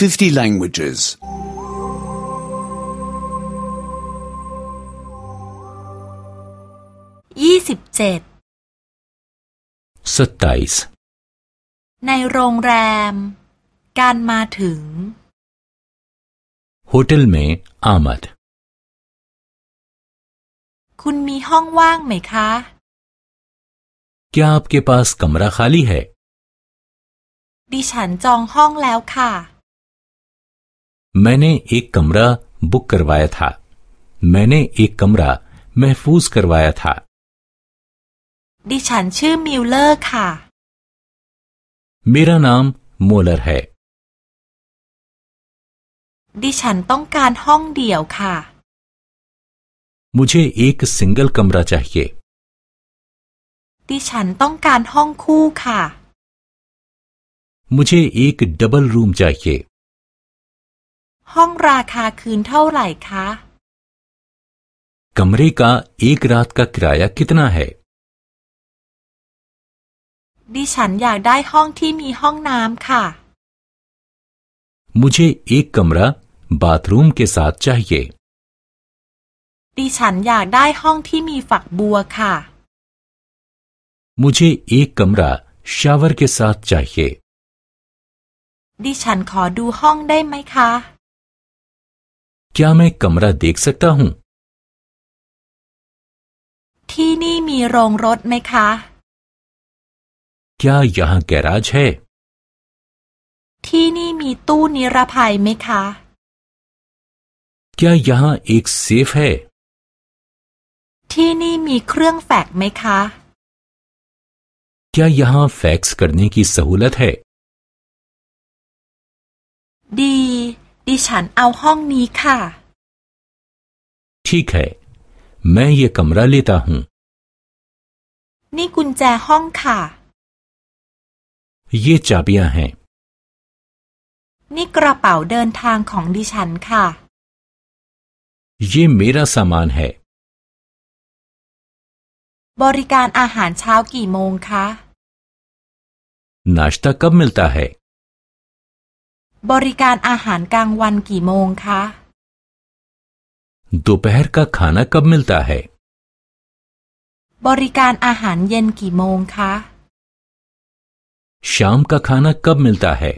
50 languages. ยี่สิบเจ็ด सत्ताईस ในโรงแรม การมาถึง होटल में आमद คุณมีห้องว่างไหมคะ क्या आपके पास कमरा खाली है ดิฉันจองห้องแล้วค่ะ मैंने एक कमरा बुक करवाया था मैंने एक कमरा महफूज करवाया था ดิฉันชื่อมิลเลอร์ค่ะ मेरा नाम मोलर है ดิฉันต้องการห้องเดี่ยวค่ะ मुझे एक सिंगल कमरा चाहिए ดิฉันต้องการห้องคู่ค่ะ मुझे एक डबल रूम चाहिए ห้องราคาคืนเท่าไหร่คะ कमरे का एक रात का किराया कितना है ดิฉันอยากได้ห้องที่มีห้องน้ำค่ะ मुझे एक कमरा बाथरूम के साथ चाहिए ดิฉันอยากได้ห้องที่มีฝักบัวค่ะ मुझे एक कमरा शावर के साथ चाहिए ดิฉันขอดูห้องได้ไหมคะ क्या मैं कमरा देख सकता हूँ ที่นี่มีโรงรถไหมคะ क्या यहाँ गैराज है ที่นี่มีตู้นิรภัยไหมคะ क्या यहाँ एक सेफ है ที่นี่มีเครื่องแฟกซ์ไหมคะ क्या यहाँ फैक्स करने की सहूलत है ดี ดิฉันเอาห้องนี้ค่ะ ठीक है मैं ये कमरा लेता हूँ นี่กุญแจห้องค่ะ ये चाबियां हैं นี่กระเป๋าเดินทางของดิฉันค่ะ ये मेरा सामान है บริการอาหารเช้ากี่โมงคะ नाश्ता कब मिलता है บริการอาหารกลางวันกี่โมงคะ दोपहर का खाना कब मिलता है บริการอาหารเย็นกี่โมงคะ शाम का खाना कब मिलता है